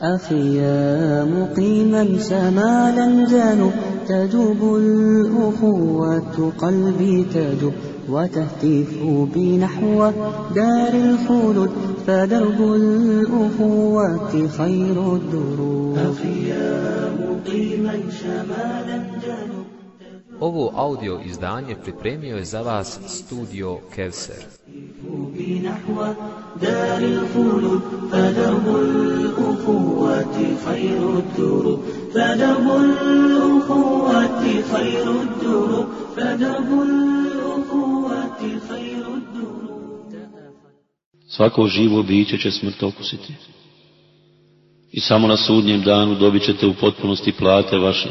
أخي يا مقيما شمالا جنوب تجوب الأخوة قلبي تجوب وتهتف بنحو دار الخلود فدرب الأخوة خير الدروب أخي يا مقيما شمالا جنوب Ovo audio izdanje pripremio je za vas studio Kevser. نحو دار الخلود فدرب الأخوة خير الدروب فدرب الأخوة خير الدروب فدرب الأخوة خير الدروب Svako živo biće će smrt okusiti. I samo na sudnjem danu dobit ćete u potpunosti plate vaše.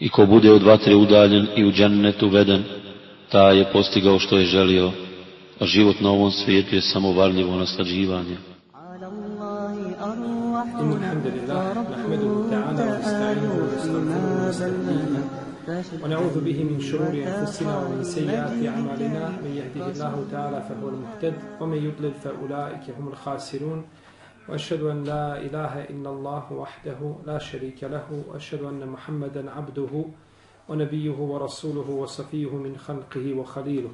I ko bude od vatre udaljen i u džennetu veden, ta je postigao što je želio, A život na ovom svijetu je samo varljivo naslađivanje. على الله إن الحمد لله نحمده تعالى ونستعينه ونستغفره ونستهديه ونعوذ به من شرور أنفسنا ومن سيئات أعمالنا. من يهده الله تعالى فهو المهتد ومن يضلل فأولئك هم الخاسرون. وأشهد أن لا إله إلا الله وحده لا شريك له وأشهد أن محمدا عبده ونبيه ورسوله وصفيه من خلقه وخليله.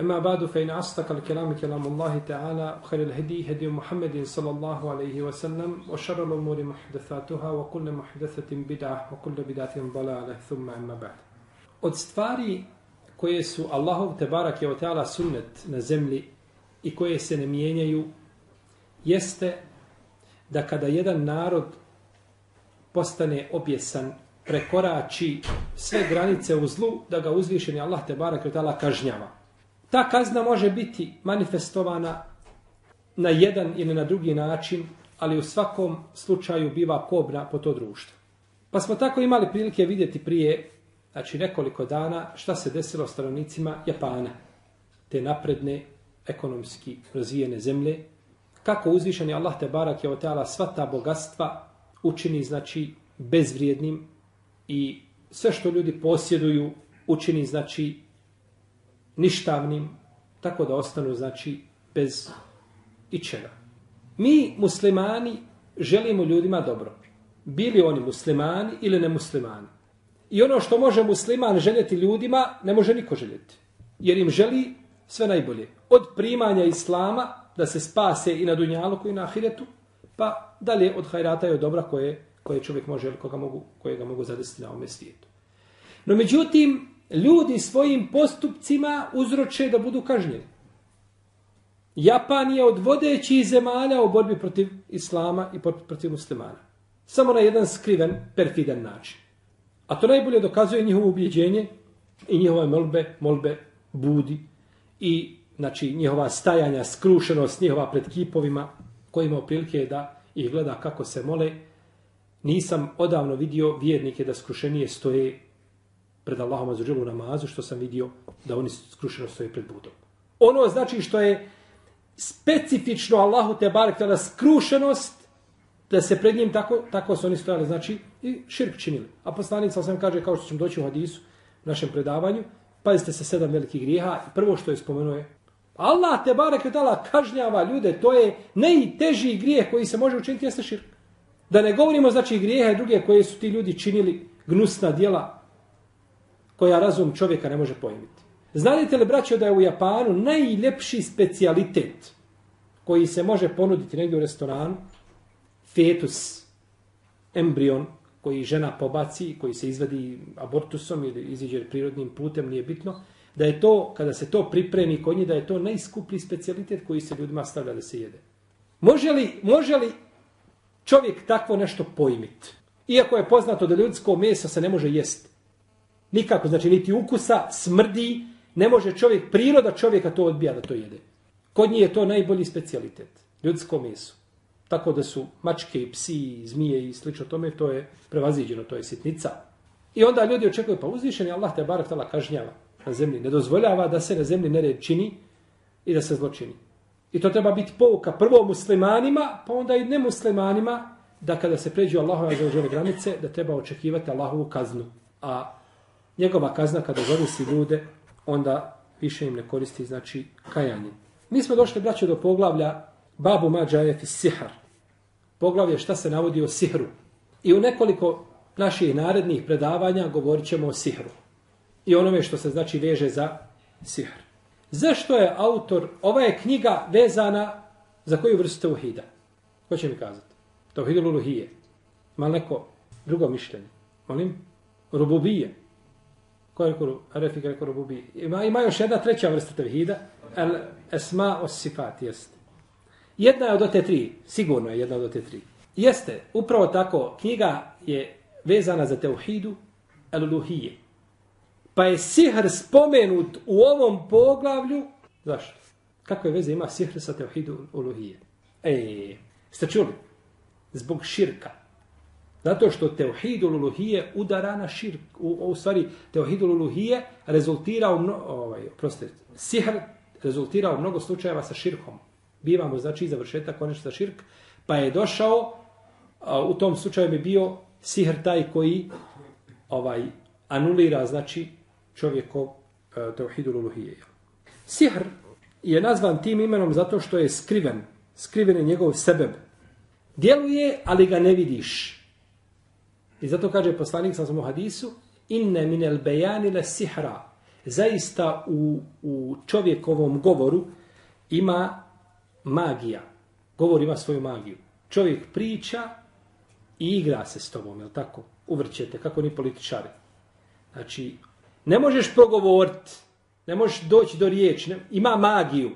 أما بعد فإن أصدق الكلام كلام الله تعالى وخير الهدي هدي محمد صلى الله عليه وسلم وشر الأمور محدثاتها وكل محدثة بدعة وكل بدعة ضلالة ثم أما بعد Od stvari koje su Allahov tebarak je teala sunnet na zemlji i koje se ne mijenjaju jeste da kada jedan narod postane objesan, prekorači sve granice u zlu, da ga uzvišeni Allah tebarak je teala kažnjava. Ta kazna može biti manifestovana na jedan ili na drugi način, ali u svakom slučaju biva kobna po to društvo. Pa smo tako imali prilike vidjeti prije znači nekoliko dana šta se desilo stanovnicima Japana, te napredne ekonomski razvijene zemlje, kako uzvišeni Allah te barak je oteala sva ta bogatstva učini znači bezvrijednim i sve što ljudi posjeduju učini znači ništavnim, tako da ostanu znači bez ičega. Mi muslimani želimo ljudima dobro. Bili oni muslimani ili nemuslimani. I ono što može musliman željeti ljudima, ne može niko željeti. Jer im želi sve najbolje. Od primanja islama, da se spase i na dunjalu i na ahiretu, pa dalje od hajrata i od dobra koje, koje čovjek može, koga mogu, kojega mogu zadesiti na ovome svijetu. No međutim, ljudi svojim postupcima uzroče da budu kažnjeni. Japan je od vodećih zemalja u borbi protiv islama i protiv muslimana. Samo na jedan skriven, perfidan način. A to najbolje dokazuje njihovo ubjeđenje i njihove molbe, molbe budi i znači njihova stajanja, skrušenost njihova pred kipovima kojima oprilike prilike da ih gleda kako se mole. Nisam odavno vidio vjernike da skrušenije stoje pred Allahom azuđelu namazu, što sam vidio da oni skrušeno stoje pred budom. Ono znači što je specifično Allahu te barek tada skrušenost da se pred njim tako, tako su oni stojali, znači i širk činili. A poslanik sam kaže, kao što ćemo doći u hadisu, u našem predavanju, pazite se sedam velikih grijeha i prvo što je spomenuo je Allah te barek tada kažnjava ljude, to je najteži grijeh koji se može učiniti jeste širk. Da ne govorimo znači grijehe druge koje su ti ljudi činili gnusna djela koja razum čovjeka ne može pojmiti. Znate li, braćo, da je u Japanu najljepši specijalitet koji se može ponuditi negdje u restoranu, fetus, embrion koji žena pobaci, koji se izvadi abortusom ili iziđe prirodnim putem, nije bitno, da je to, kada se to pripremi kod da je to najskuplji specijalitet koji se ljudima stavlja da se jede. Može li, može li čovjek takvo nešto pojmiti? Iako je poznato da ljudsko meso se ne može jesti. Nikako, znači niti ukusa, smrdi, ne može čovjek, priroda čovjeka to odbija da to jede. Kod njih je to najbolji specijalitet, ljudsko meso. Tako da su mačke, i psi, i zmije i slično tome, to je prevaziđeno, to je sitnica. I onda ljudi očekuju, pa uzvišen je Allah te barak tala kažnjava. na zemlji. Ne dozvoljava da se na zemlji nered čini i da se zločini. I to treba biti pouka prvo muslimanima, pa onda i nemuslimanima, da kada se pređu Allahove zaožene granice, da treba očekivati Allahovu kaznu. A njegova kazna kada zavisi ljude, onda više im ne koristi, znači, kajanje. Mi smo došli, braćo, do poglavlja Babu Mađajeti Sihar. Poglavlje šta se navodi o sihru. I u nekoliko naših narednih predavanja govorit ćemo o sihru. I onome što se znači veže za sihr. Zašto je autor, ova je knjiga vezana za koju vrstu tauhida? Ko će mi kazati? Teuhidu luluhije. Ima neko drugo mišljenje? Molim? Rububije. Ko je rekao, Refik rekao rububije? Ima, ima još jedna treća vrsta tevhida. El esma os sifat, jeste. Jedna je od te tri, sigurno je jedna od te tri. Jeste, upravo tako, knjiga je vezana za teuhidu el luhije. Pa je sihr spomenut u ovom poglavlju. Zašto? Kakve veze ima sihr sa teuhidu uluhije? E, ste čuli? Zbog širka. Zato što teuhidul uluhije udara na širk. U, u stvari, teuhidul uluhije rezultira u mnogo, ovaj, proste, sihr rezultira u mnogo slučajeva sa širkom. Bivamo, znači, završetak konečno sa širk. Pa je došao, a, u tom slučaju bi bio sihr taj koji ovaj anulira, znači, čovjekov e, teuhidul uluhije. Sihr je nazvan tim imenom zato što je skriven. Skriven je njegov sebeb. Djeluje, ali ga ne vidiš. I zato kaže poslanik sa u hadisu inne minel bejani le sihra. Zaista u, u čovjekovom govoru ima magija. Govor ima svoju magiju. Čovjek priča i igra se s tobom, je tako? Uvrćete, kako ni političari. Znači, Ne možeš progovoriti, ne možeš doći do riječi, ne, ima magiju,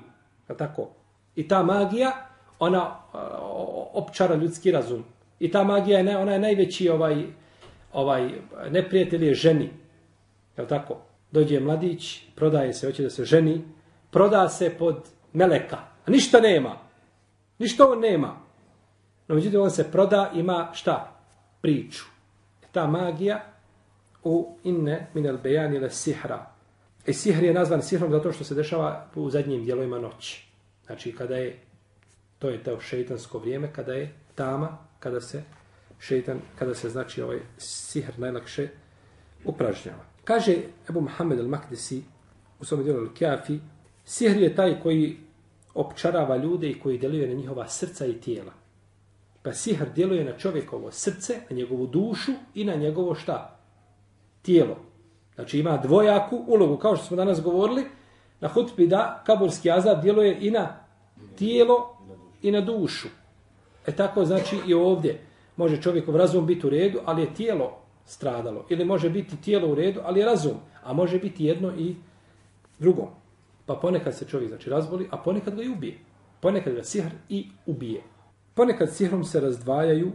je tako? I ta magija, ona opčara ljudski razum. I ta magija, je, ona je najveći ovaj, ovaj neprijatelj je ženi. Je tako? Dođe mladić, prodaje se, hoće da se ženi, proda se pod meleka, a ništa nema. Ništa on nema. No, međutim, on se proda, ima šta? Priču. E, ta magija, u inne minel bejan ile sihra. I e, sihr je nazvan sihrom zato što se dešava u zadnjim dijelovima noći. Znači kada je, to je to šeitansko vrijeme, kada je tama, kada se šeitan, kada se znači ovaj sihr najlakše upražnjava. Kaže Ebu Muhammed al-Makdisi u svom dijelu al-Kjafi, sihr je taj koji opčarava ljude i koji djeluje na njihova srca i tijela. Pa sihr djeluje na čovjekovo srce, na njegovu dušu i na njegovo šta? tijelo. Znači ima dvojaku ulogu, kao što smo danas govorili, na hutbi da kaburski azab djeluje i na tijelo i na dušu. E tako znači i ovdje. Može čovjekov razum biti u redu, ali je tijelo stradalo. Ili može biti tijelo u redu, ali je razum. A može biti jedno i drugo. Pa ponekad se čovjek znači razboli, a ponekad ga i ubije. Ponekad ga sihr i ubije. Ponekad sihrom se razdvajaju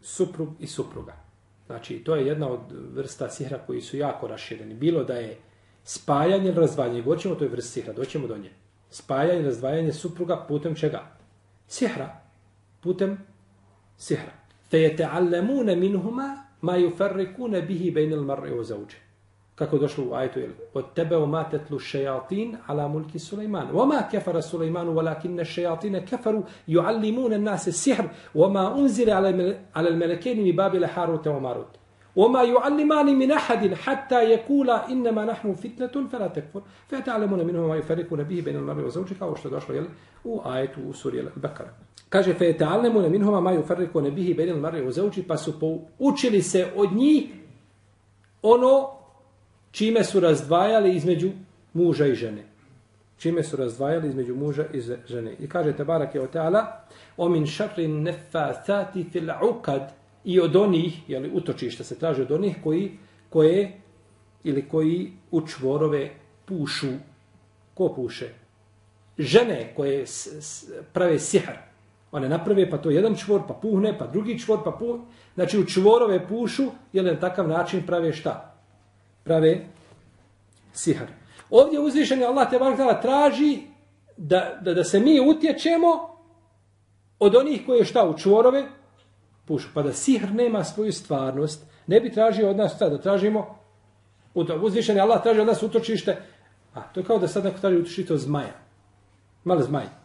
suprug i supruga. Znači, to je jedna od vrsta sihra koji su jako rašireni. Bilo da je spajanje ili razdvajanje, goćemo to je vrsta sihra, doćemo do nje. Spajanje i razdvajanje supruga putem čega? Sihra. بوتم سحر. فَيَتَعَلَّمُونَ مِنْهُمَا مَا يُفَرِّقُونَ بِهِ بَيْنَ الْمَرْءِ وَزَوْجِهِ. Kako došlo u ajetu, وَاتَّبَوْ مَا تتلو الشَّيَاطِينَ عَلَى مُلْكِ سُلَيْمَانَ. وَمَا كَفَرَ سُلَيْمَانُ وَلَكِنَّ الشَّيَاطِينَ كَفَرُوا يُعَلِّمُونَ النَّاسَ السِّحْرَ وَمَا أُنْزِلَ عَلَى الْمَلَكَيْنِ من بابل هاروت وماروت. وما يعلمان من أحد حتى يقولا إنما نحن فتنة فلا تكفر. فيتعلمون منهم ما يفرقون به بين المرء وزوجه أو što došlo jel, u ajetu. Kaže fe ta'lemu ne minhuma ma yufarriqu ne bihi bayna al-mar'i wa zawji pa su učili se od njih ono čime su razdvajali između muža i žene. Čime su razdvajali između muža i žene. I kaže te barake o ta'ala o min šarri nefasati fil uqad i od onih, jeli, utočišta se traže od onih koji, koje, ili koji u čvorove pušu. Ko puše? Žene koje s, s, prave sihar. One naprave pa to jedan čvor, pa puhne, pa drugi čvor, pa puhne. Znači u čvorove pušu, jer na takav način prave šta? prave sihar. Ovdje uzvišeni Allah te barak traži da, da, da se mi utječemo od onih koji je šta u čvorove pušu. Pa da sihr nema svoju stvarnost, ne bi tražio od nas šta, da tražimo Uto, uzvišen je Allah traži od nas utočište. A, to je kao da sad neko traži utočište od zmaja. Ima zmaja. zmaj?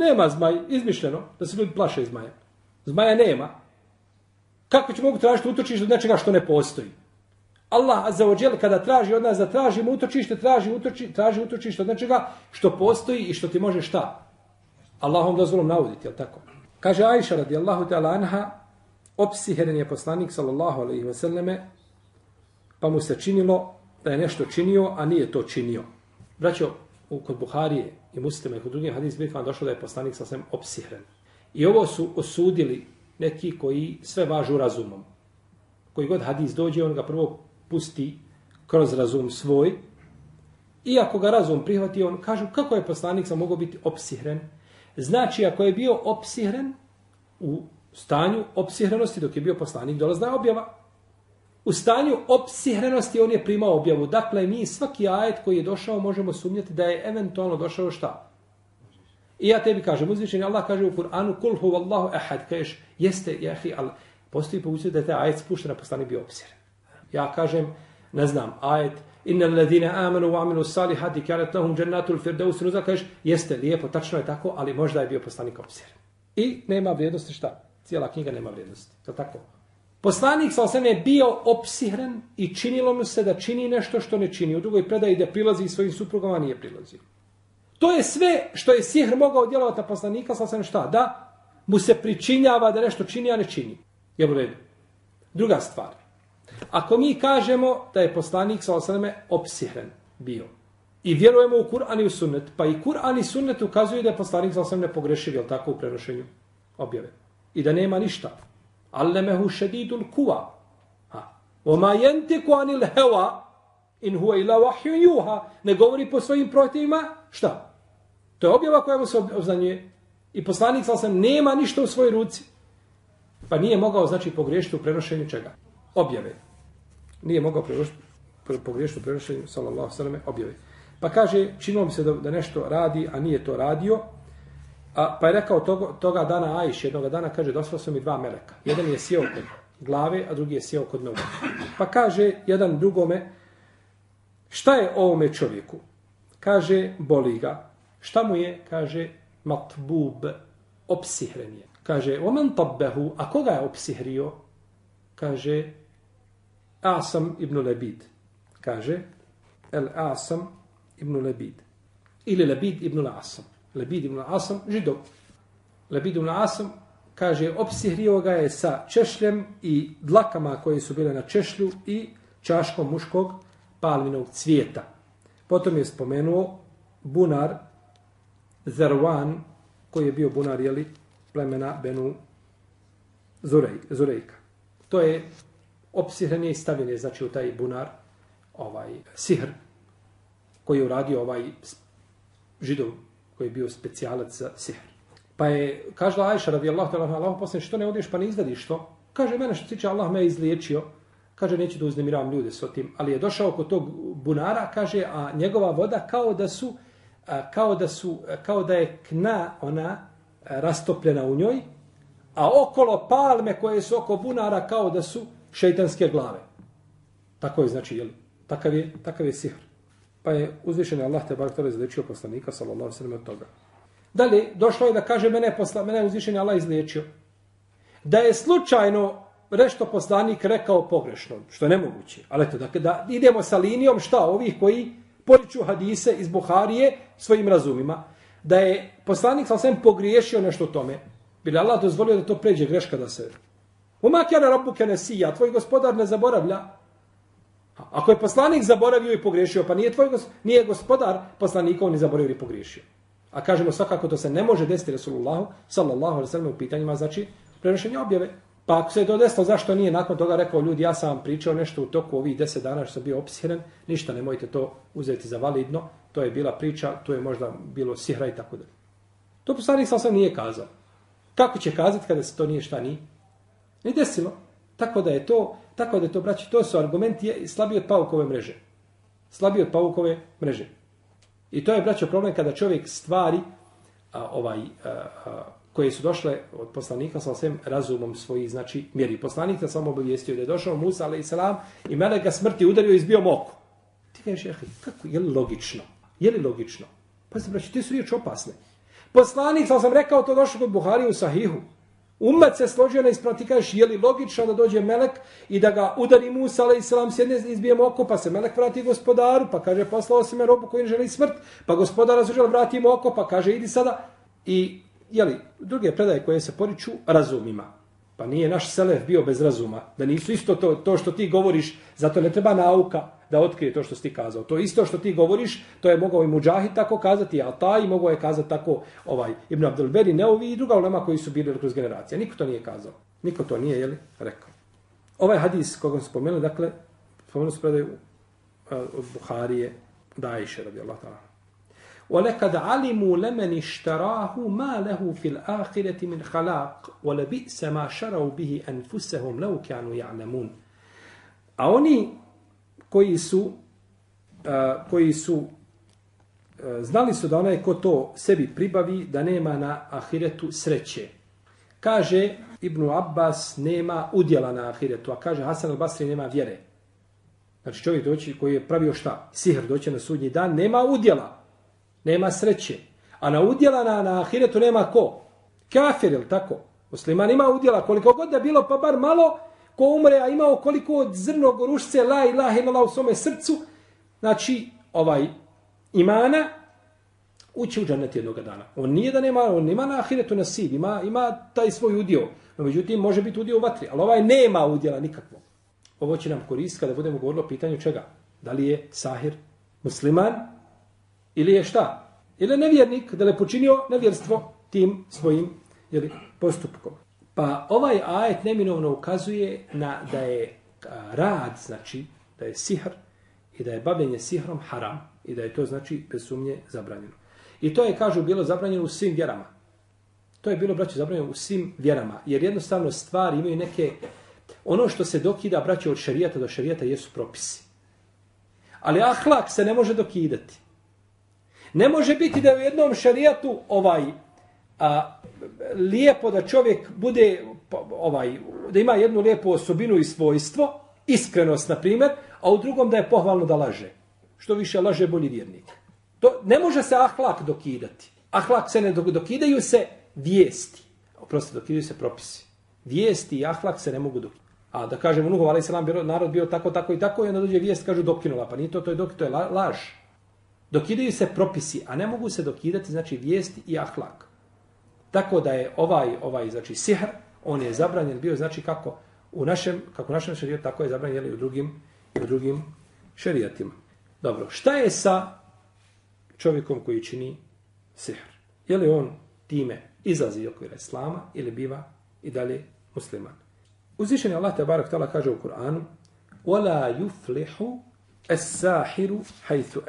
Nema zmaj, izmišljeno, da se ljudi plaše zmaja. Zmaja nema. Kako će mogu tražiti utočište od nečega što ne postoji? Allah azza wa kada traži od nas da tražimo utočište, traži utoči, traži utočište od nečega što postoji i što ti može šta? Allahom dozvolom navoditi, je tako? Kaže Aisha radijallahu ta'ala anha, opsiheren je poslanik sallallahu alaihi wa sallame, pa mu se činilo da je nešto činio, a nije to činio. Braćo, u kod Buharije i muslima i kod drugih hadis zbirkama došlo da je poslanik sasvim opsihren. I ovo su osudili neki koji sve važu razumom. Koji god hadis dođe, on ga prvo pusti kroz razum svoj. I ako ga razum prihvati, on kaže kako je poslanik sam mogao biti opsihren. Znači, ako je bio opsihren u stanju opsihrenosti dok je bio poslanik, dolazna je objava. U stanju opsihrenosti on je primao objavu. Dakle, mi svaki ajet koji je došao možemo sumnjati da je eventualno došao šta? I ja tebi kažem, uzvišenje Allah kaže u Kur'anu, kul hu ahad, kažeš, jeste, jahi, ali postoji povućati da je taj ajet spušten, a poslanik bio opsihren. Ja kažem, ne znam, ajet, inna alladhina amanu wa amilu salihati kanat lahum jannatul firdaus nuzul kažeš jeste lijepo tačno je tako ali možda je bio poslanik opsiren i nema vrijednosti šta cijela knjiga nema vrijednosti to tako poslanik sa osam je bio opsihren i činilo mu se da čini nešto što ne čini. U drugoj predaji da prilazi svojim suprugama nije prilazi to je sve što je sihr mogao djelovati na poslanika sa osam šta? Da mu se pričinjava da nešto čini a ne čini. Je u redu? Druga stvar. Ako mi kažemo da je poslanik sa osaname opsihren bio i vjerujemo u Kur'an i u sunnet, pa i Kur'an i sunnet ukazuju da je poslanik sa osaname pogrešio, je tako, u prenošenju objave. I da nema ništa. Allemehu šedidul kuva. Ha. Oma jentiku anil hawa in huwa ila wahju juha. Ne govori po svojim protivima, šta? To je objava koja mu se obznanjuje. I poslanik sa sam nema ništa u svojoj ruci. Pa nije mogao, znači, pogriješiti u prenošenju čega? Objave nije mogao pogriješiti u prenošenju, sallallahu sallam, objave. Pa kaže, činilo mi se da, da nešto radi, a nije to radio. A, pa je rekao toga, toga dana Ajš, jednog dana, kaže, dosla su mi dva meleka. Jedan je sjeo kod glave, a drugi je sjeo kod noga. Pa kaže, jedan drugome, šta je ovome čovjeku? Kaže, boli ga. Šta mu je? Kaže, matbub, opsihren je. Kaže, omen tabbehu, a koga je opsihrio? Kaže, Asam ibn Lebid. Kaže, El Asam ibn Lebid. Ili Lebid ibn Asam. Lebid ibn Asam, židov. Lebid ibn Asam, kaže, opsihrio ga je sa češljem i dlakama koje su bile na češlju i čaškom muškog palminog cvijeta. Potom je spomenuo bunar Zerwan, koji je bio bunar, jeli, plemena Benu Zurej, Zurejka. To je opsihrenje i stavljenje, znači, u taj bunar, ovaj, sihr, koji je uradio ovaj židov, koji je bio specijalac za sihr. Pa je, kaže Ajša, radijallahu ta'ala, Allah, Allah, posljedno, što ne odeš, pa ne izvadiš to? Kaže, mene što tiče, Allah me je izliječio. Kaže, neću da uznemiravam ljude s tim. Ali je došao kod tog bunara, kaže, a njegova voda kao da su, kao da su, kao da je kna, ona, rastopljena u njoj, a okolo palme koje su oko bunara kao da su šeitanske glave. Tako je, znači, jel, takav je, takav je sihr. Pa je uzvišen Allah te bar tole poslanika, sallallahu sallam, od toga. Dalje, došlo je da kaže, mene, posla, mene je uzvišen Allah izlečio. Da je slučajno rešto poslanik rekao pogrešno, što je nemoguće. Ali eto, dakle, da idemo sa linijom šta ovih koji poriču hadise iz Buharije svojim razumima, da je poslanik sa pogriješio nešto u tome, Bila Allah dozvolio da to pređe greška da se Umakjana rabu tvoj gospodar ne zaboravlja. Ako je poslanik zaboravio i pogriješio, pa nije tvoj gospodar, nije gospodar poslanikov ni zaboravio i pogriješio. A kažemo svakako to se ne može desiti Resulullahu, sallallahu alejhi ve sellem u pitanjima, znači, prenošenje objave. Pa ako se je to desilo, zašto nije nakon toga rekao ljudi, ja sam vam pričao nešto u toku ovih deset dana što sam bio opsiren, ništa, nemojte to uzeti za validno, to je bila priča, to je možda bilo sihra i tako dalje. To poslanik sam sam nije kazao. Kako će kazati kada se to nije šta ni, ni desilo. Tako da je to, tako da to, braći, to su argumenti slabiji od paukove mreže. Slabiji od paukove mreže. I to je, braćo, problem kada čovjek stvari a, ovaj, a, a, koje su došle od poslanika sa svem razumom svojih, znači, mjeri. Poslanik samo obavijestio da je došao Musa, ali i salam, i melek ga smrti udario i izbio moku. Ti kažeš, jehi, kako, je li logično? Je li logično? Pa se braći, te su riječ opasne. Poslanik, sam sam rekao, to došlo kod Buhari u Sahihu. Umet se složio na isprati, kažeš, je li logično da dođe melek i da ga udari Musa, ali i salam, sjedne, izbije oko, pa se melek vrati gospodaru, pa kaže, poslao se me robu koji ne želi smrt, pa gospodar različio, vrati oko, pa kaže, idi sada. I, jeli, druge predaje koje se poriču, razumima. Pa nije naš selef bio bez razuma, da nisu isto to, to što ti govoriš, zato ne treba nauka da otkrije to što si ti kazao. To isto što ti govoriš, to je mogao i Mujahid tako kazati, a taj mogao je kazati tako ovaj Ibn Abdelberi, Neovi i druga ulema koji su bili kroz generacije. Niko to nije kazao. Niko to nije, jeli, rekao. Ovaj hadis koga smo spomenuli, dakle, spomenuli smo predaju uh, od Buharije, Dajiše, radijallahu ta'ala. ولقد علموا لمن اشتراه ما له في الآخرة من خلاق ولبئس ما شروا به أنفسهم لو كانوا يعلمون A oni koji su, koji su znali su da onaj ko to sebi pribavi, da nema na ahiretu sreće. Kaže Ibnu Abbas nema udjela na ahiretu, a kaže Hasan al-Basri nema vjere. Znači čovjek doći koji je pravio šta? Sihr doći na sudnji dan, nema udjela. Nema sreće. A na udjela na, na ahiretu nema ko? Kafir, ili tako? Musliman ima udjela koliko god da bilo, pa bar malo, ko umre, a imao koliko od zrno gorušce, la ilaha illallah u svome srcu, znači, ovaj, imana, ući u džanet jednog dana. On nije da nema, on nema na ahiretu nasib, ima, ima taj svoj udio. No, međutim, može biti udio u vatri, ali ovaj nema udjela nikakvog. Ovo će nam koristiti kada budemo govorili o pitanju čega? Da li je sahir musliman Ili je šta? Ili je nevjernik da je počinio nevjerstvo tim svojim jeli, postupkom. Pa ovaj ajet neminovno ukazuje na da je rad, znači da je sihr i da je bavljenje sihrom haram i da je to znači bez sumnje zabranjeno. I to je, kažu, bilo zabranjeno u svim vjerama. To je bilo, braće, zabranjeno u svim vjerama. Jer jednostavno stvari imaju neke... Ono što se dokida, braće, od šarijata do šarijata jesu propisi. Ali ahlak se ne može dokidati. Ne može biti da u jednom šarijatu ovaj a, lijepo da čovjek bude ovaj da ima jednu lijepu osobinu i svojstvo, iskrenost na primjer, a u drugom da je pohvalno da laže. Što više laže bolji vjernik. To ne može se ahlak dokidati. Ahlak se ne dokidaju se vijesti. Oprosti, dokidaju se propisi. Vijesti i ahlak se ne mogu dokidati. A da kažemo, Nuhov, ali se narod bio tako, tako i tako, i onda dođe vijest, kažu, dokinula. Pa nije to, to je dok, to je laž. Dokidaju se propisi, a ne mogu se dokidati znači vijesti i ahlak. Tako da je ovaj ovaj znači sihr, on je zabranjen bio znači kako u našem kako u našem šerijatu tako je zabranjen i u drugim i u drugim šerijatima. Dobro, šta je sa čovjekom koji čini sihr? Je li on time izlazi okvira islama ili biva i dalje musliman? Uzvišeni Allah te barak tala kaže u Kur'anu: وَلَا yuflihu as-sahiru haythu.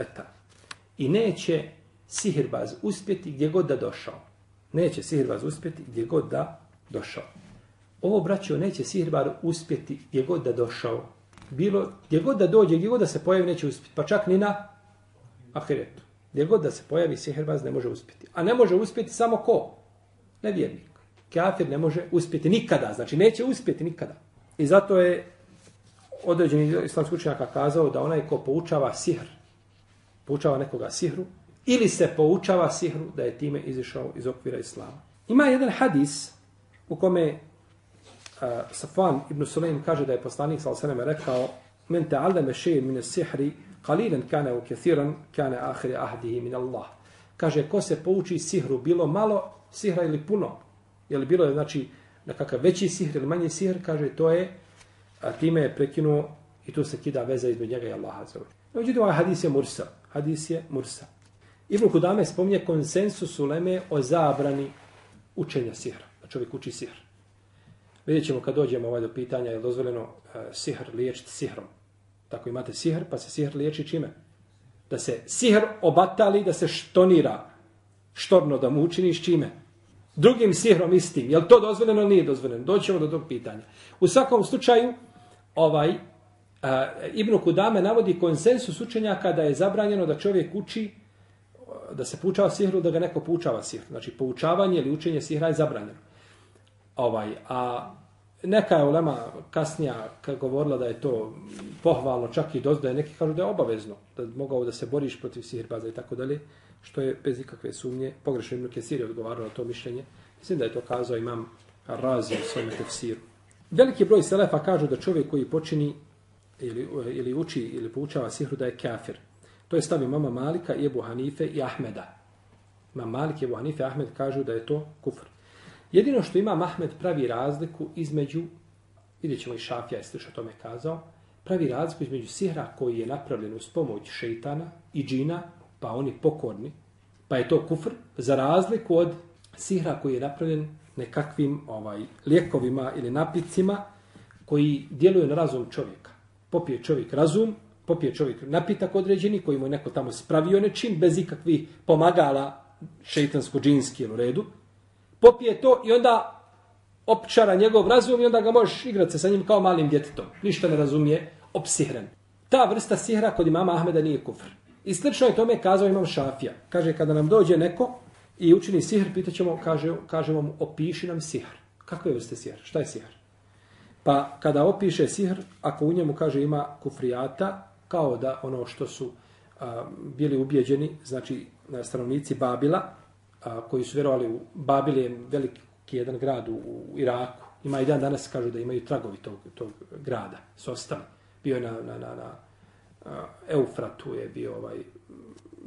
I neće sihirbaz uspjeti gdje god da došao. Neće sihirbaz uspjeti gdje god da došao. Ovo, braćo, neće sihirbaz uspjeti gdje god da došao. Bilo, gdje god da dođe, gdje god da se pojavi, neće uspjeti. Pa čak ni na ahiretu. Gdje god da se pojavi, sihirbaz ne može uspjeti. A ne može uspjeti samo ko? Nevjernik. Kafir ne može uspjeti nikada. Znači, neće uspjeti nikada. I zato je određeni islamski učenjaka kazao da onaj ko poučava sihr, poučava nekoga sihru, ili se poučava sihru da je time izišao iz okvira islama. Ima jedan hadis u kome uh, Safan ibn Sulaim kaže da je poslanik sa osanem rekao men ta'allame allame min mine sihri kalilen kane u kethiran kane ahri ahdihi min Allah. Kaže, ko se pouči sihru, bilo malo sihra ili puno, je li bilo je, znači, nekakav veći sihr ili manji sihr, kaže, to je, a time je prekinuo i tu se kida veza između njega i Allaha. Međutim, ovaj hadis je mursal hadis je Mursa. Ibn Kudame spominje konsensus uleme o zabrani učenja sihra. Da čovjek uči sihr. Vidjet ćemo kad dođemo ovaj do pitanja je dozvoljeno uh, sihr liječiti sihrom. Tako imate sihr, pa se sihr liječi čime? Da se sihr obatali, da se štonira štorno da mu učiniš čime? Drugim sihrom istim. Je li to dozvoljeno ili nije dozvoljeno? Doćemo do tog pitanja. U svakom slučaju, ovaj, e, Ibn Kudame navodi konsensus učenjaka da je zabranjeno da čovjek uči da se poučava sihru, da ga neko poučava sihru. Znači, poučavanje ili učenje sihra je zabranjeno. Ovaj, a neka je ulema kasnija govorila da je to pohvalno, čak i dozdaje, neki kažu da je obavezno, da mogao da se boriš protiv sihrbaza i tako dalje, što je bez ikakve sumnje. Pogrešno Ibn Kesir je odgovarao na to mišljenje. Mislim da je to kazao imam Razi u svojom tefsiru. Veliki broj selefa kažu da čovjek koji počini ili, ili uči ili poučava sihru da je kafir. To je stavi mama Malika, Ebu Hanife i Ahmeda. Imam Malik, Ebu Hanife i Ahmed kažu da je to kufr. Jedino što ima Ahmed pravi razliku između, vidjet ćemo i Šafija je slišao tome kazao, pravi razliku između sihra koji je napravljen uz pomoć šeitana i džina, pa oni pokorni, pa je to kufr, za razliku od sihra koji je napravljen nekakvim ovaj lijekovima ili napicima koji djeluju na razum čovjeka. Popije čovjek razum, popije čovjek napitak određeni koji mu je neko tamo spravio nečim, bez ikakvih pomagala šeitansko-džinski u redu, popije to i onda opčara njegov razum i onda ga možeš igrati se sa njim kao malim djetetom. Ništa ne razumije, opsihren. Ta vrsta sihra kod imama Ahmeda nije kufr. I slično je tome kazao imam Šafija. Kaže, kada nam dođe neko i učini sihr, pitaćemo, kaže, kažemo mu, opiši nam sihr. Kakve vrste sihr? Šta je sihr? Pa kada opiše sihr, ako u njemu kaže ima kufrijata, kao da ono što su a, bili ubjeđeni, znači stanovnici Babila, a, koji su vjerovali u Babil je veliki jedan grad u, u Iraku. Ima i dan danas kažu da imaju tragovi tog, tog grada, s ostali. Bio je na, na, na, na a, Eufratu, je bio ovaj,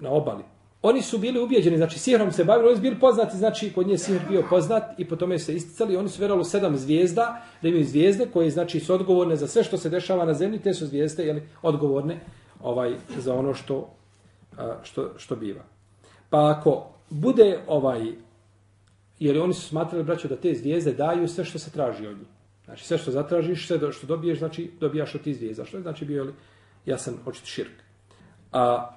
na obali. Oni su bili ubijeđeni, znači sihrom se bavili, oni su bili poznati, znači kod nje sihr bio poznat i po tome se isticali. Oni su vjerovali u sedam zvijezda, da imaju zvijezde koje znači su odgovorne za sve što se dešava na zemlji, te su zvijezde jeli, odgovorne ovaj za ono što, što, što biva. Pa ako bude ovaj, jer oni su smatrali, braćo, da te zvijezde daju sve što se traži od njih. Znači, sve što zatražiš, sve što dobiješ, znači, dobijaš od tih zvijezda. Što je znači bio, ja sam očit širk. A,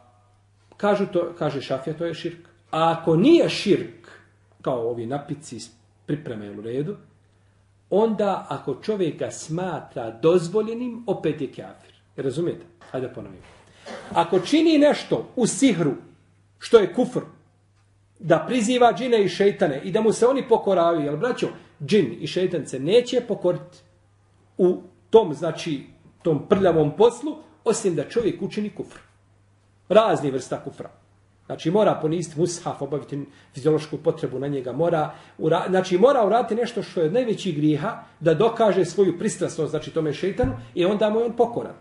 kažu to, kaže šafija, to je širk. A ako nije širk, kao ovi napici pripreme u redu, onda ako čovjeka smatra dozvoljenim, opet je kafir. Razumijete? Hajde ponovim. Ako čini nešto u sihru, što je kufr, da priziva džine i šeitane i da mu se oni pokoravaju, jel braćo, džin i šeitan se neće pokoriti u tom, znači, tom prljavom poslu, osim da čovjek učini kufr. Razni vrsta kufra. Znači mora poniziti mushaf, obaviti fiziološku potrebu na njega, mora, ura, znači mora uraditi nešto što je najveći griha, da dokaže svoju pristrasnost, znači tome šeitanu, i onda mu je on pokoran.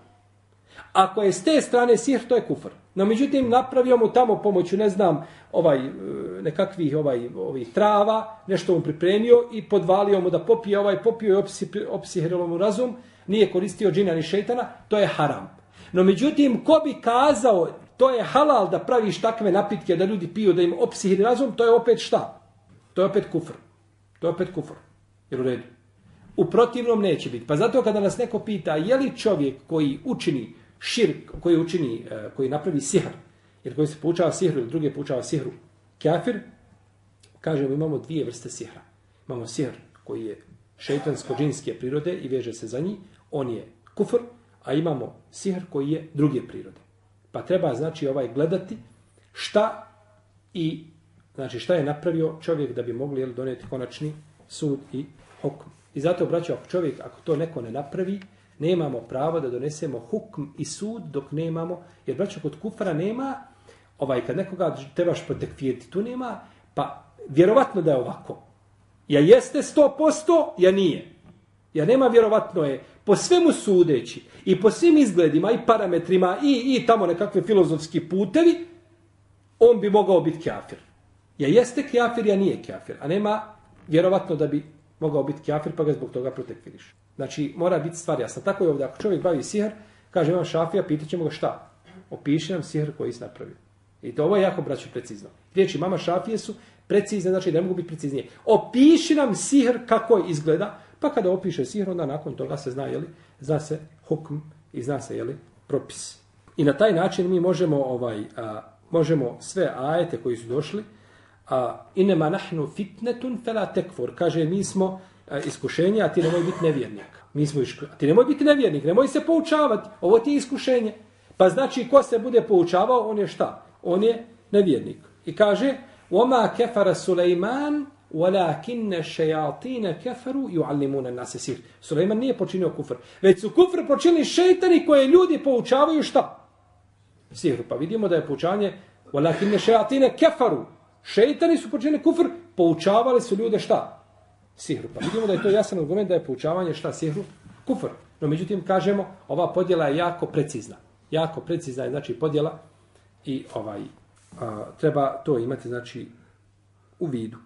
Ako je s te strane sihr, to je kufr. No međutim, napravio mu tamo pomoću, ne znam, ovaj, e, nekakvih ovaj, ovih trava, nešto mu pripremio i podvalio mu da popije ovaj, popio i opsi, opsihrilo mu razum, nije koristio džina ni šeitana, to je haram. No međutim, ko bi kazao, to je halal da praviš takve napitke da ljudi piju, da im opsihri razum, to je opet šta? To je opet kufr. To je opet kufr. Jer u redu. U protivnom neće biti. Pa zato kada nas neko pita, je li čovjek koji učini širk koji učini, e, koji napravi sihr, jer koji se poučava sihru ili druge poučava sihru, kafir, kažemo imamo dvije vrste sihra. Imamo sihr koji je šeitansko-džinske prirode i veže se za njih, on je kufr, a imamo sihr koji je druge prirode. Pa treba znači ovaj gledati šta i znači šta je napravio čovjek da bi mogli jel, doneti konačni sud i hukm. I zato obraću ako čovjek ako to neko ne napravi, nemamo pravo da donesemo hukm i sud dok nemamo, jer braćo kod kufra nema, ovaj, kad nekoga trebaš protekfiriti, tu nema, pa vjerovatno da je ovako. Ja jeste 100%, ja nije. Ja nema vjerovatno je, po svemu sudeći i po svim izgledima i parametrima i, i tamo nekakve filozofski putevi, on bi mogao biti kjafir. Ja jeste kjafir, ja nije kjafir. A nema vjerovatno da bi mogao biti kjafir, pa ga zbog toga protekviriš. Znači, mora biti stvar jasna. Tako je ovdje, ako čovjek bavi sihr, kaže vam šafija, pitat ćemo ga šta? Opiši nam sihr koji si napravio. I to ovo je jako, braću, precizno. Riječi mama šafije su precizne, znači ne mogu biti preciznije. Opiši nam sihr kako izgleda, pa kada opiše sihr, onda nakon toga se zna, jeli, zna se hukm i zna se, jeli, propis. I na taj način mi možemo, ovaj, a, možemo sve ajete koji su došli, a, inema nahnu fitnetun fela tekfur, kaže, mi smo iskušenje, a ti nemoj biti nevjernik. Mi smo iško... A ti nemoj biti nevjernik, nemoj se poučavati. Ovo ti je iskušenje. Pa znači, ko se bude poučavao, on je šta? On je nevjernik. I kaže, وَمَا كَفَرَ سُلَيْمَانِ ولكن الشياطين كفروا يعلمون الناس السحر سليمان nije počinio kufr već su kufr počinili šejtani koje ljudi poučavaju šta? Sihr pa vidimo da je poučanje ولكن الشياطين كفروا šejtani su počinili kufr poučavali su ljude šta? Sihr pa vidimo da je to jasan argument da je poučavanje šta sihr kufr. No međutim kažemo ova podjela je jako precizna. Jako precizna je znači podjela i ovaj a, treba to imati znači u vidu.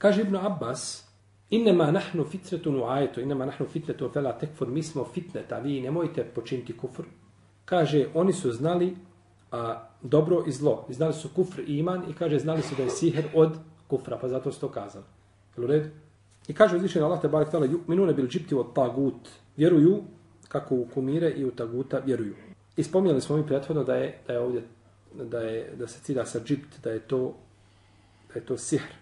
Kaže Ibn Abbas, Innema nahnu fitretun u ajetu, innema nahnu fitretu fela tekfur, mi smo fitneta, vi nemojte počiniti kufr. Kaže, oni su znali a, dobro i zlo. Znali su kufr i iman i kaže, znali su da je siher od kufra, pa zato su to kazali. Jel u redu? I kaže uzvišen Allah te barek tala, minune bil džipti od tagut. Vjeruju kako u kumire i u taguta vjeruju. I spominjali smo mi prethodno da je, da je ovdje da je da se cilja sa džipt, da je to da je to sihr.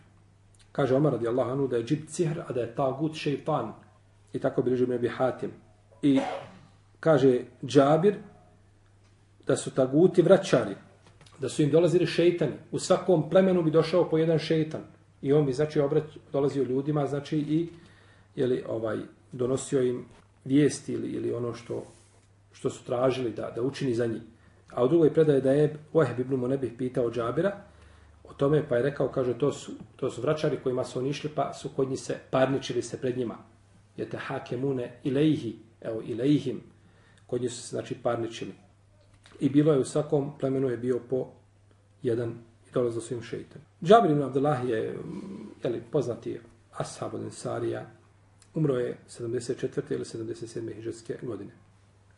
Kaže Omar radijallahu anhu da je džib cihr, a da je tagut šeitan. I tako bilježi Ibn Hatim. I kaže Džabir da su taguti vraćari, da su im dolazili šeitani. U svakom plemenu bi došao po jedan šeitan. I on bi, znači, obrat, dolazio ljudima, znači, i jeli, ovaj, donosio im vijesti ili, ili ono što, što su tražili da, da učini za njih. A u drugoj predaje da je Oheb ibn Munebih pitao Džabira o tome, pa je rekao, kaže, to su, to su vraćari kojima su oni išli, pa su kod njih se parničili se pred njima. Jete hakemune ilaihi, evo, ilaihim, kod njih su se, znači, parničili. I bilo je u svakom plemenu je bio po jedan i dolazio svim šeitem. Džabir ibn Abdullah je, jeli, poznati ashab od Ensarija, umro je 74. ili 77. hiđarske godine.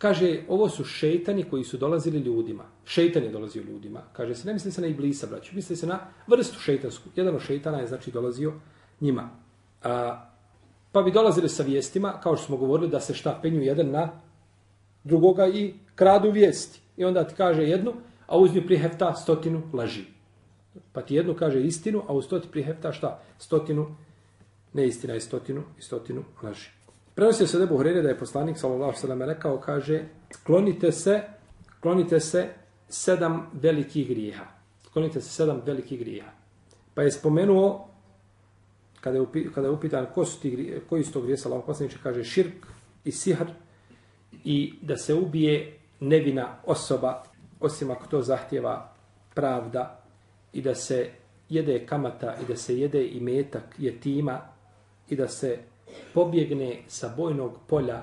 Kaže, ovo su šeitani koji su dolazili ljudima. Šeitan je dolazio ljudima. Kaže se, ne misli se na iblisa, braću, misli se na vrstu šeitansku. Jedan od šeitana je, znači, dolazio njima. A, pa bi dolazili sa vijestima, kao što smo govorili, da se šta penju jedan na drugoga i kradu vijesti. I onda ti kaže jednu, a uz nju prihefta stotinu laži. Pa ti jednu kaže istinu, a uz to ti prihefta šta? Stotinu, ne istina stotinu i stotinu laži. Prenosio se Debu Hrere da je poslanik sallallahu sallam rekao, kaže, klonite se, klonite se sedam velikih grijeha. Klonite se sedam velikih grijeha. Pa je spomenuo, kada je, upi, kada je upitan ko su ti koji su to grije, sallallahu poslaniče, kaže širk i sihr i da se ubije nevina osoba, osim ako to zahtjeva pravda i da se jede kamata i da se jede i metak jetima i da se pobjegne sa bojnog polja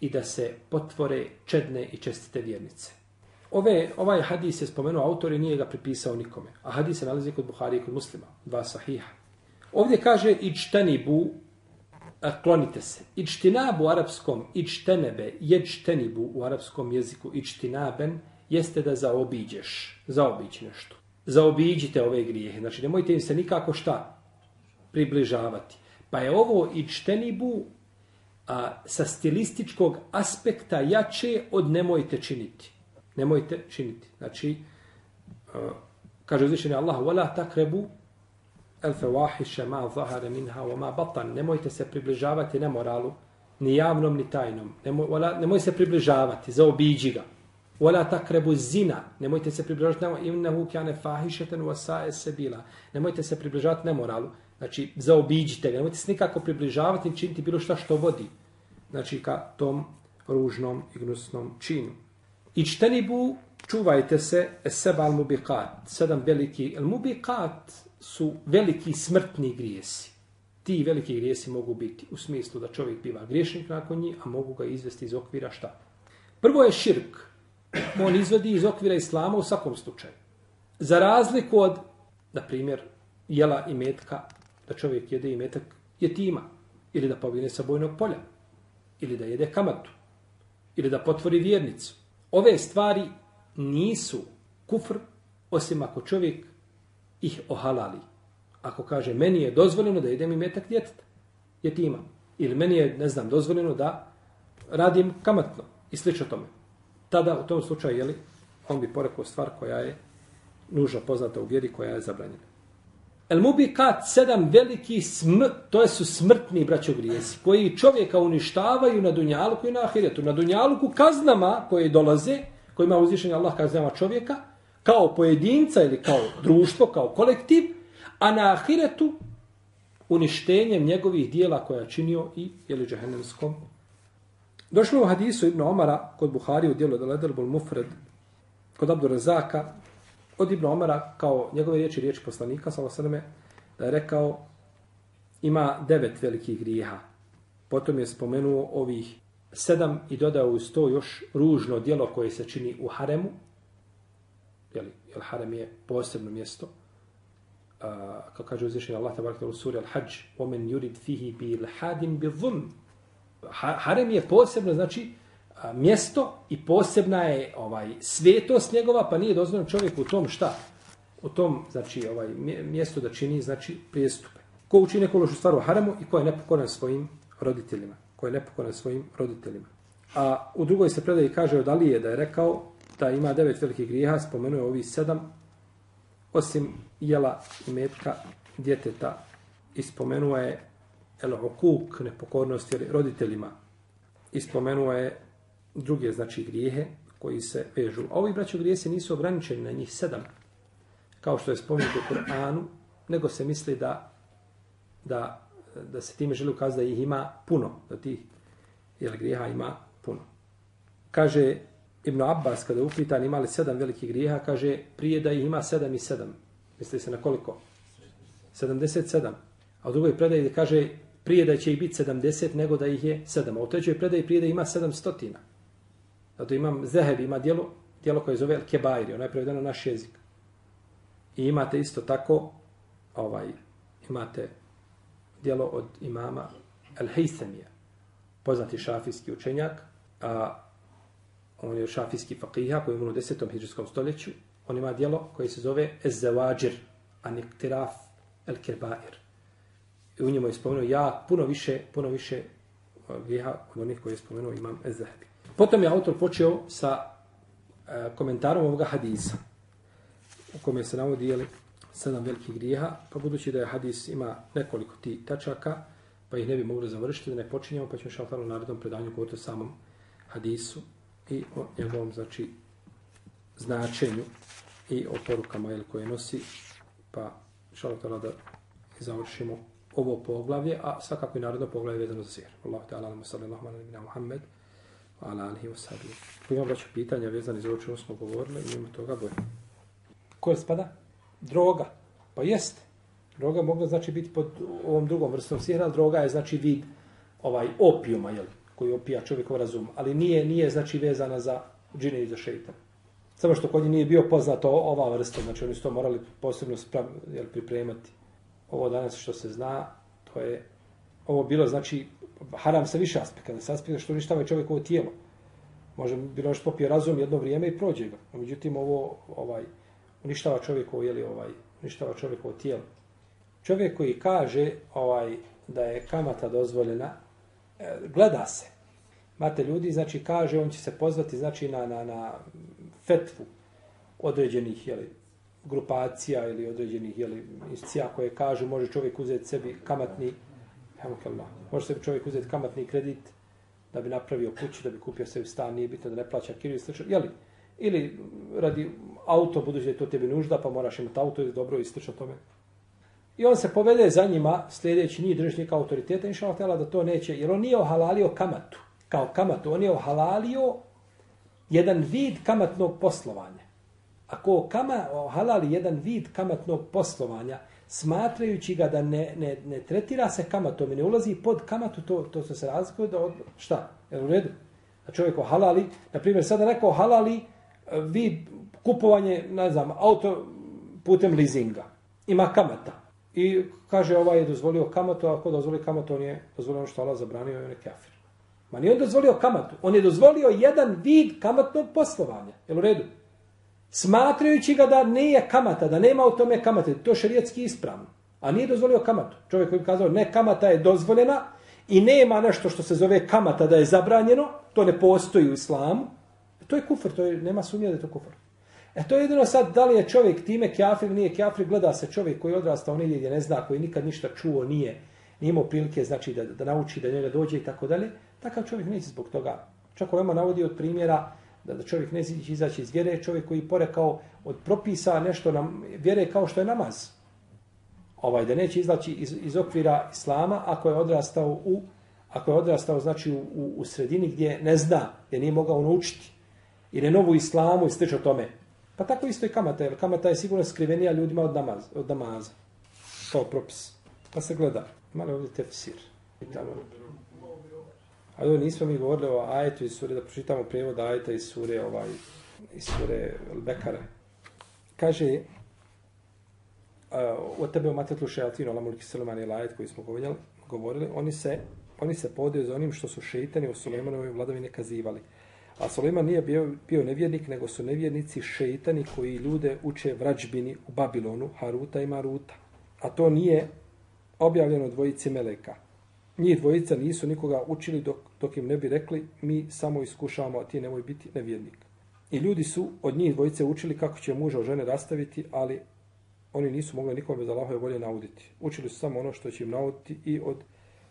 i da se potvore čedne i čestite vjernice. Ove, ovaj hadis je spomenuo autor i nije ga pripisao nikome. A hadis se nalazi kod Buhari i kod muslima. Dva sahiha. Ovdje kaže ičtenibu, klonite se. Ičtinabu u arapskom, ičtenebe, ječtenibu u arapskom jeziku, ičtinaben, jeste da zaobiđeš, zaobići nešto. Zaobiđite ove grijehe. Znači, nemojte im se nikako šta približavati. Pa je ovo i čtenibu a, sa stilističkog aspekta jače od nemojte činiti. Nemojte činiti. Znači, a, kaže uzvišenje Allah, wala takrebu elfe wahiše ma zahara minha wa ma batan. Nemojte se približavati nemoralu, ni javnom, ni tajnom. Nemoj, wala, nemoj se približavati, zaobiđi ga. Wala takrebu zina. Nemojte se približavati nemoralu. Innehu kjane fahišeten wa sae sebila. Nemojte se približavati nemoralu. Znači, zaobiđite ga. Nemojte se nikako približavati i činiti bilo šta što vodi. Znači, ka tom ružnom i gnusnom činu. I čtenibu, čuvajte se, seba al mubiqat. Sedam veliki, al mubiqat su veliki smrtni grijesi. Ti veliki grijesi mogu biti u smislu da čovjek biva griješnik nakon njih, a mogu ga izvesti iz okvira šta? Prvo je širk. On izvodi iz okvira islama u svakom slučaju. Za razliku od, na primjer, jela i metka da čovjek jede i metak jetima, ili da povine sa bojnog polja, ili da jede kamatu, ili da potvori vjernicu. Ove stvari nisu kufr, osim ako čovjek ih ohalali. Ako kaže, meni je dozvoljeno da jedem i metak djeteta, jetima, ili meni je, ne znam, dozvoljeno da radim kamatno i slično tome. Tada, u tom slučaju, jeli, on bi porekao stvar koja je nužno poznata u vjeri, koja je zabranjena. El mubikat sedam veliki sm, to su smrtni braćo grijesi, koji čovjeka uništavaju na dunjalku i na ahiretu. Na dunjalku kaznama koje dolaze, kojima uzvišenje Allah kaznama čovjeka, kao pojedinca ili kao društvo, kao kolektiv, a na ahiretu uništenjem njegovih dijela koja je činio i jeli džahennemskom. Došlo u hadisu Ibn Omara kod Buhari u dijelu Daledel Bul Mufred kod Abdurazaka, od Ibn Omara kao njegove riječi riječi poslanika sallallahu da je rekao ima devet velikih grijeha. Potom je spomenuo ovih sedam i dodao uz to još ružno dijelo koje se čini u haremu. Jeli, jer harem je posebno mjesto. A, kao kaže uzvišenje Allah tabarak u suri Al-Hajj omen yurid fihi bil hadim bil zulm. Harem je posebno, znači, mjesto i posebna je ovaj svetost njegova, pa nije dozvoljeno čovjeku u tom šta? U tom, znači, ovaj mjesto da čini, znači, prijestupe. Ko učini neku lošu stvar u haramu i ko je nepokoran svojim roditeljima. Ko je nepokoran svojim roditeljima. A u drugoj se predaji kaže od Alije da je rekao da ima devet velikih grijeha, spomenuje ovi sedam, osim jela i metka djeteta. I spomenuo je el okuk, nepokornost roditeljima. I spomenuo je druge, znači, grijehe koji se vežu. A ovi braćo grijesi nisu ograničeni na njih sedam, kao što je spomenuto u Kur'anu, nego se misli da da, da se time želi ukazati da ih ima puno, da tih jel, grijeha ima puno. Kaže Ibn Abbas, kada je upitan ima li sedam velikih grijeha, kaže prije da ih ima sedam i sedam. Misli se na koliko? 77. A u drugoj predaji kaže prije da će ih biti 70 nego da ih je 7. A u trećoj predaji prije da ima sedam stotina. Zato imam Zeheb, ima dijelo, dijelo koje zove Kebairi, ono je prevedeno naš jezik. I imate isto tako, ovaj, imate dijelo od imama Al-Haythamija, poznati šafijski učenjak, a on je šafijski fakiha koji je u 10. hijđarskom stoljeću. On ima dijelo koje se zove Ez-Zawajir, Aniktiraf El-Kebair. I u njemu je spomenuo ja puno više, puno više eh, griha od onih koje je spomenuo imam ez Potom je autor počeo sa e, komentarom ovoga hadisa, u kome se navodi, jeli, sedam velikih grijeha, pa budući da je hadis ima nekoliko ti tačaka, pa ih ne bi mogli završiti, da ne počinjemo, pa ćemo šaltano u narednom predanju govoriti o samom hadisu i o njegovom, znači, značenju i o porukama jel, koje nosi, pa šaltano da završimo ovo poglavlje, a svakako i narodno poglavlje vezano za sir. Allah te sallallahu alaihi wa Muhammed, ala alihi wa sallam. Ko ima pitanja vezani za ovo smo govorili, ima toga bolje. Ko spada? droga. Pa jeste. Droga mogla znači biti pod ovom drugom vrstom sihra, droga je znači vid ovaj opijuma, jel, koji opija čovjekov razum, ali nije nije znači vezana za džine i za šejtan. Samo što kod njih nije bio poznato ova vrsta, znači oni su to morali posebno sprav, jel, pripremati. Ovo danas što se zna, to je ovo bilo znači haram sa više aspekta, sa aspekta što uništava čovjekovo tijelo. Može bilo što popije razum jedno vrijeme i prođe ga. A Međutim, ovo ovaj, uništava čovjekovo je ovaj uništava čovjekovo tijelo. Čovjek koji kaže ovaj da je kamata dozvoljena, e, gleda se. Mate ljudi, znači kaže, on će se pozvati znači na, na, na fetvu određenih jeli, grupacija ili određenih jeli, institucija koje kažu može čovjek uzeti sebi kamatni može sebi čovjek uzeti kamatni kredit da bi napravio kuću, da bi kupio sebi stan, nije bitno da ne plaća kiriju i Jeli, ili radi auto, budući da je to tebi nužda, pa moraš imati auto i dobro i slično tome. I on se povede za njima, sljedeći nije kao autoriteta, inša Allah, da to neće, jer on nije ohalalio kamatu, kao kamatu, on je ohalalio jedan vid kamatnog poslovanja. Ako kama ohalali jedan vid kamatnog poslovanja, smatrajući ga da ne, ne, ne tretira se kamatom i ne ulazi pod kamatu, to, to se razlikuje da od, šta? Je u redu? A čovjek ohalali, na primjer, sada neko ohalali e, vi kupovanje, ne znam, auto putem leasinga. Ima kamata. I kaže, ovaj je dozvolio kamatu, a ako dozvoli kamatu, on je dozvolio ono što Allah zabranio, on je kafir. Ma nije on dozvolio kamatu, on je dozvolio jedan vid kamatnog poslovanja. Je u redu? Smatrajući ga da nije kamata, da nema u tome kamate, to je šerijetski ispravno. A nije dozvolio kamatu. Čovjek koji bi kazao, ne, kamata je dozvoljena i nema nešto što se zove kamata da je zabranjeno, to ne postoji u islamu, e, to je kufr, to je, nema sumnje da je to kufr. E to je jedino sad, da li je čovjek time kjafir, nije kjafir, gleda se čovjek koji odrasta odrastao negdje gdje ne zna, koji nikad ništa čuo, nije, nije imao prilike, znači da, da nauči, da njega dođe i tako dalje, takav čovjek neće zbog toga. Čak ovema navodi od primjera da, da čovjek ne će izaći iz vjere, čovjek koji porekao od propisa nešto nam vjere kao što je namaz. Ovaj, da neće izlaći iz, iz okvira islama ako je odrastao u ako je odrastao znači u, u, u sredini gdje ne zna, gdje nije mogao naučiti i ne novu islamu i slično tome. Pa tako isto i kamata, jer kamata je sigurno skrivenija ljudima od, namaz, od namaza. To propis. Pa se gleda. Malo ovdje tefsir. Tamo. Ali nismo mi govorili o ajetu iz sure, da pročitamo prevod ajeta iz sure, ovaj, iz sure Bekara. Kaže, uh, od tebe u matetlu šeatinu, ala mulki selemani ajet koji smo govorili, govorili, oni se, oni se podio za onim što su šeitani u Sulejmanovoj vladavine kazivali. A Sulejman nije bio, bio nevjernik, nego su nevjernici šeitani koji ljude uče vrađbini u Babilonu, Haruta i Maruta. A to nije objavljeno dvojici Meleka. Njih dvojica nisu nikoga učili dok, dok im ne bi rekli mi samo iskušavamo, a ti nemoj biti nevjernik. I ljudi su od njih dvojice učili kako će muža o žene rastaviti, ali oni nisu mogli nikome bez Allahove volje nauditi. Učili su samo ono što će im nauditi i od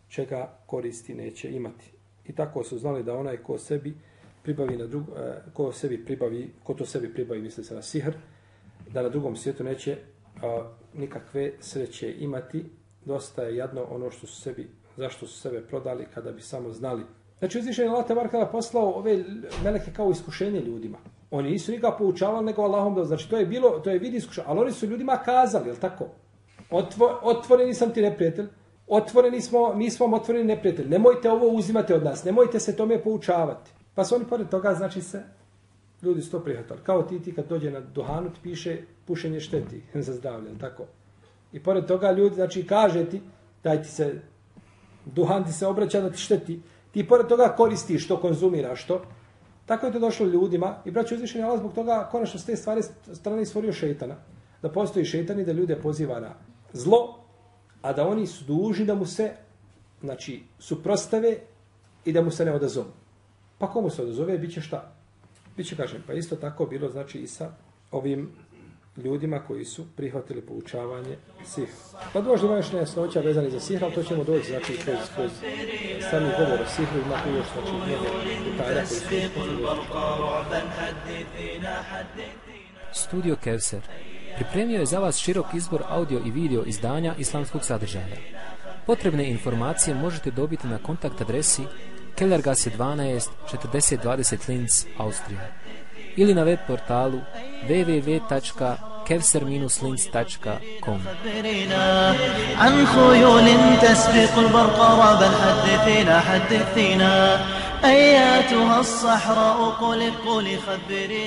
čega koristi neće imati. I tako su znali da onaj ko sebi pribavi na drug, e, ko sebi pribavi, ko to sebi pribavi, misli se na sihr, da na drugom svijetu neće a, nikakve sreće imati. Dosta je jedno ono što su sebi, zašto su sebe prodali kada bi samo znali. Znači uzvišen je Allah Tebarkala poslao ove meleke kao iskušenje ljudima. Oni nisu nikada poučavali nego Allahom da znači to je bilo, to je vidi iskušenje, ali oni su ljudima kazali, je tako? Otvo, otvoreni sam ti neprijatelj, otvoreni smo, mi smo otvoreni neprijatelj, nemojte ovo uzimati od nas, nemojte se tome poučavati. Pa su oni pored toga, znači se, ljudi su to prihvatali. Kao ti, ti kad dođe na duhanu, ti piše pušenje šteti za zdravlje, tako? I pored toga ljudi, znači, kaže ti, daj ti se, duhan ti se obraća da ti šteti, ti pored toga koristiš što konzumiraš to. tako je to došlo ljudima i braću uzvišeni Allah zbog toga konačno s te stvari strane stvorio šeitana, da postoji šeitan i da ljude poziva na zlo, a da oni su duži da mu se, znači, suprostave i da mu se ne odazovu. Pa komu se odazove, bit će šta? Biće, kažem, pa isto tako bilo, znači, i sa ovim ljudima koji su prihvatili poučavanje sihr. Pa dođe ima još nejasnoća vezani za sihr, ali to ćemo doći, znači, kroz, kroz sami govor o sihru, ima tu još, znači, mnogo detalja koji su Studio Kevser pripremio je za vas širok izbor audio i video izdanja islamskog sadržaja. Potrebne informacije možete dobiti na kontakt adresi Kellergasse 12 4020 Linz, Austrija ili na web portalu www.kevser-linz.com عن خيول تسبق البرق ربا حدثينا حدثينا أياتها الصحراء قل قل خبرينا